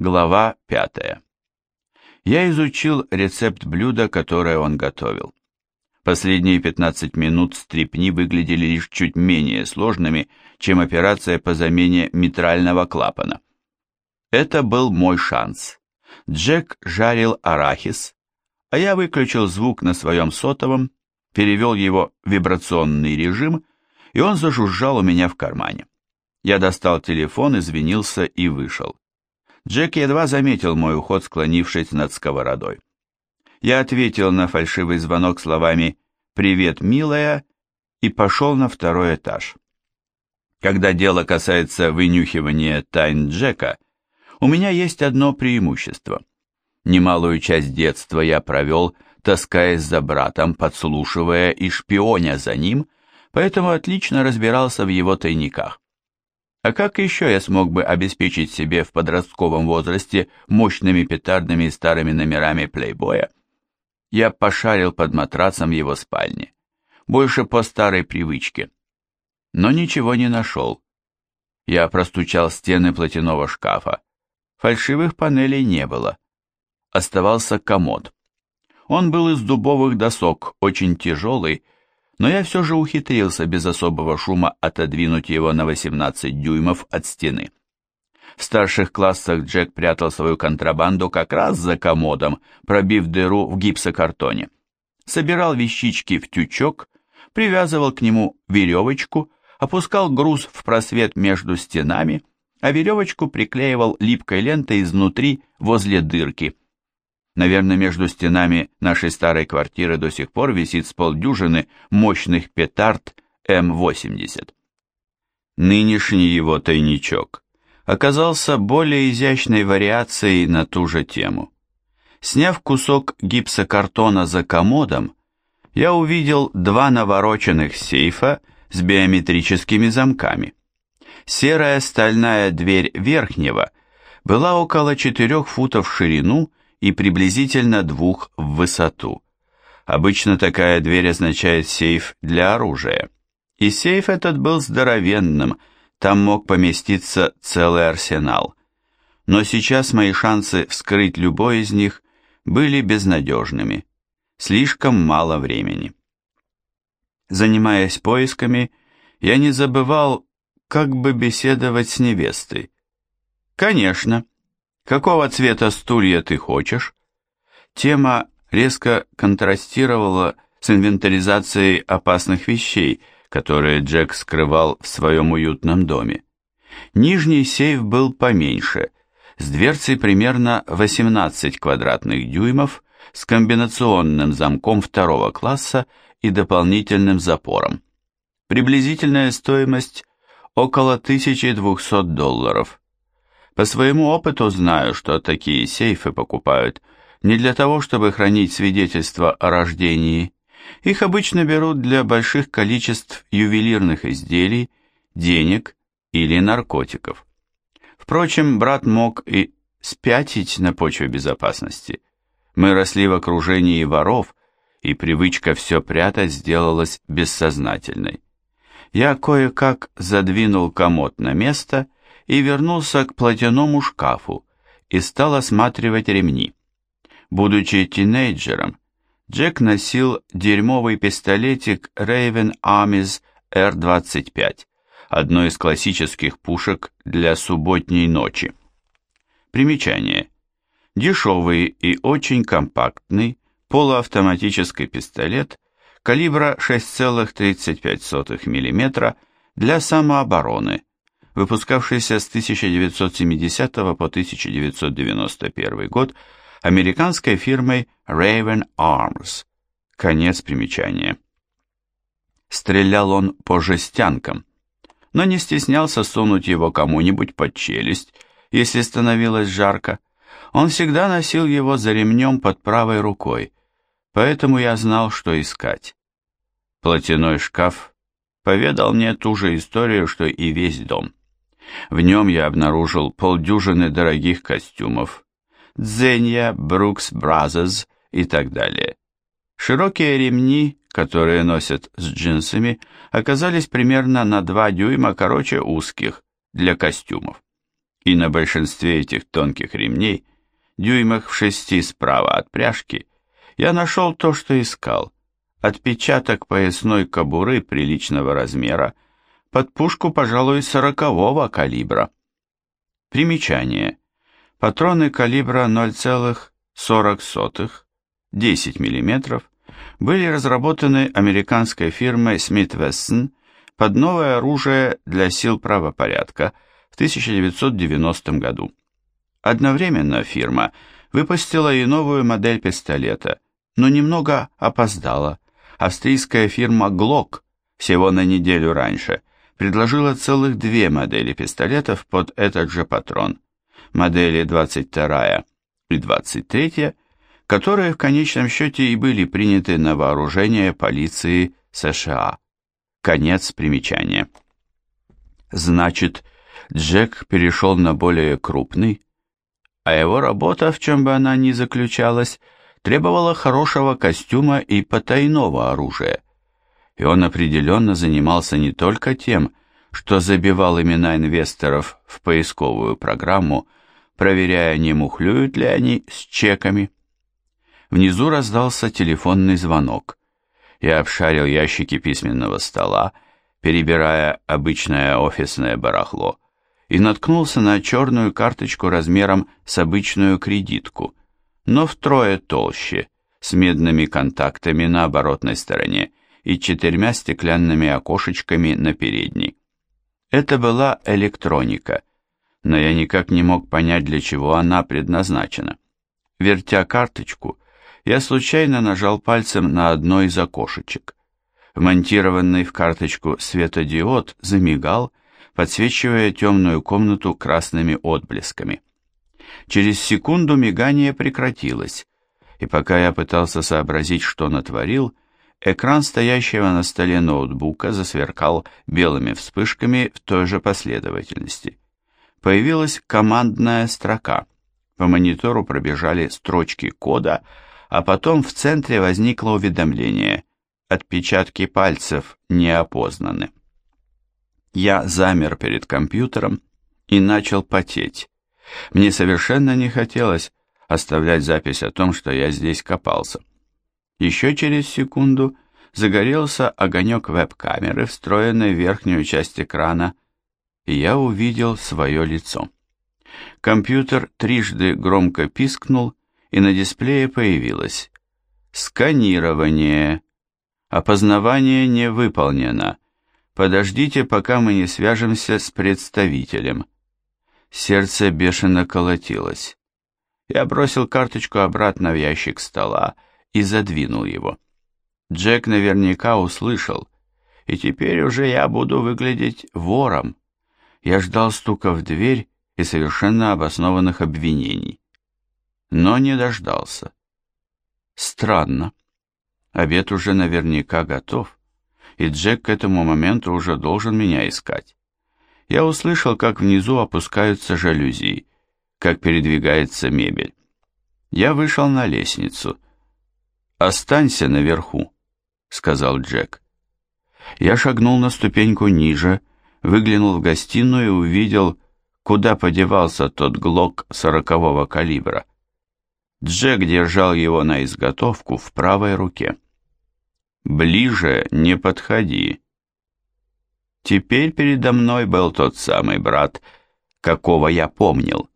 Глава пятая. Я изучил рецепт блюда, которое он готовил. Последние 15 минут стрипни выглядели лишь чуть менее сложными, чем операция по замене митрального клапана. Это был мой шанс. Джек жарил арахис, а я выключил звук на своем сотовом, перевел его в вибрационный режим, и он зажужжал у меня в кармане. Я достал телефон, извинился и вышел. Джек едва заметил мой уход, склонившись над сковородой. Я ответил на фальшивый звонок словами «Привет, милая» и пошел на второй этаж. Когда дело касается вынюхивания тайн Джека, у меня есть одно преимущество. Немалую часть детства я провел, таскаясь за братом, подслушивая и шпионя за ним, поэтому отлично разбирался в его тайниках. А как еще я смог бы обеспечить себе в подростковом возрасте мощными петардами и старыми номерами плейбоя? Я пошарил под матрасом его спальни, больше по старой привычке, но ничего не нашел. Я простучал стены платяного шкафа. Фальшивых панелей не было. Оставался комод. Он был из дубовых досок, очень тяжелый, но я все же ухитрился без особого шума отодвинуть его на 18 дюймов от стены. В старших классах Джек прятал свою контрабанду как раз за комодом, пробив дыру в гипсокартоне. Собирал вещички в тючок, привязывал к нему веревочку, опускал груз в просвет между стенами, а веревочку приклеивал липкой лентой изнутри возле дырки – Наверное, между стенами нашей старой квартиры до сих пор висит с полдюжины мощных петард М-80. Нынешний его тайничок оказался более изящной вариацией на ту же тему. Сняв кусок гипсокартона за комодом, я увидел два навороченных сейфа с биометрическими замками. Серая стальная дверь верхнего была около 4 футов в ширину и приблизительно двух в высоту. Обычно такая дверь означает сейф для оружия. И сейф этот был здоровенным, там мог поместиться целый арсенал. Но сейчас мои шансы вскрыть любой из них были безнадежными. Слишком мало времени. Занимаясь поисками, я не забывал, как бы беседовать с невестой. Конечно, Какого цвета стулья ты хочешь? Тема резко контрастировала с инвентаризацией опасных вещей, которые Джек скрывал в своем уютном доме. Нижний сейф был поменьше, с дверцей примерно 18 квадратных дюймов, с комбинационным замком второго класса и дополнительным запором. Приблизительная стоимость около 1200 долларов. По своему опыту знаю, что такие сейфы покупают не для того, чтобы хранить свидетельства о рождении. Их обычно берут для больших количеств ювелирных изделий, денег или наркотиков. Впрочем, брат мог и спятить на почве безопасности. Мы росли в окружении воров, и привычка все прятать сделалась бессознательной. Я кое-как задвинул комод на место вернулся к платяному шкафу и стал осматривать ремни. Будучи тинейджером, Джек носил дерьмовый пистолетик Raven Armies R-25, одно из классических пушек для субботней ночи. Примечание. Дешевый и очень компактный полуавтоматический пистолет калибра 6,35 мм для самообороны, выпускавшийся с 1970 по 1991 год американской фирмой Raven Arms. Конец примечания. Стрелял он по жестянкам, но не стеснялся сунуть его кому-нибудь под челюсть, если становилось жарко. Он всегда носил его за ремнем под правой рукой, поэтому я знал, что искать. Платяной шкаф поведал мне ту же историю, что и весь дом. В нем я обнаружил полдюжины дорогих костюмов, Zegna, Brooks Brothers и так далее. Широкие ремни, которые носят с джинсами, оказались примерно на 2 дюйма короче узких для костюмов. И на большинстве этих тонких ремней, дюймах в шести справа от пряжки, я нашел то, что искал. Отпечаток поясной кобуры приличного размера под пушку, пожалуй, сорокового калибра. Примечание. Патроны калибра 0,40 10 мм были разработаны американской фирмой Smith Wesson под новое оружие для сил правопорядка в 1990 году. Одновременно фирма выпустила и новую модель пистолета, но немного опоздала. Австрийская фирма Glock всего на неделю раньше предложила целых две модели пистолетов под этот же патрон. Модели 22 и 23, которые в конечном счете и были приняты на вооружение полиции США. Конец примечания. Значит, Джек перешел на более крупный, а его работа, в чем бы она ни заключалась, требовала хорошего костюма и потайного оружия. И он определенно занимался не только тем, что забивал имена инвесторов в поисковую программу, проверяя, не мухлюют ли они с чеками. Внизу раздался телефонный звонок. Я обшарил ящики письменного стола, перебирая обычное офисное барахло, и наткнулся на черную карточку размером с обычную кредитку, но втрое толще, с медными контактами на оборотной стороне и четырьмя стеклянными окошечками на передней. Это была электроника, но я никак не мог понять, для чего она предназначена. Вертя карточку, я случайно нажал пальцем на одно из окошечек. Вмонтированный в карточку светодиод замигал, подсвечивая темную комнату красными отблесками. Через секунду мигание прекратилось, и пока я пытался сообразить, что натворил, экран стоящего на столе ноутбука засверкал белыми вспышками в той же последовательности. Появилась командная строка. По монитору пробежали строчки кода, а потом в центре возникло уведомление «Отпечатки пальцев не опознаны». Я замер перед компьютером и начал потеть. Мне совершенно не хотелось оставлять запись о том, что я здесь копался. Еще через секунду загорелся огонек веб-камеры, встроенной в верхнюю часть экрана, и я увидел свое лицо. Компьютер трижды громко пискнул и на дисплее появилось «Сканирование. Опознавание не выполнено. Подождите, пока мы не свяжемся с представителем». Сердце бешено колотилось. Я бросил карточку обратно в ящик стола и задвинул его. Джек наверняка услышал, и теперь уже я буду выглядеть вором. Я ждал стука в дверь и совершенно обоснованных обвинений но не дождался. Странно. Обед уже наверняка готов, и Джек к этому моменту уже должен меня искать. Я услышал, как внизу опускаются жалюзи, как передвигается мебель. Я вышел на лестницу. «Останься наверху», — сказал Джек. Я шагнул на ступеньку ниже, выглянул в гостиную и увидел, куда подевался тот глок сорокового калибра. Джек держал его на изготовку в правой руке. «Ближе не подходи». Теперь передо мной был тот самый брат, какого я помнил.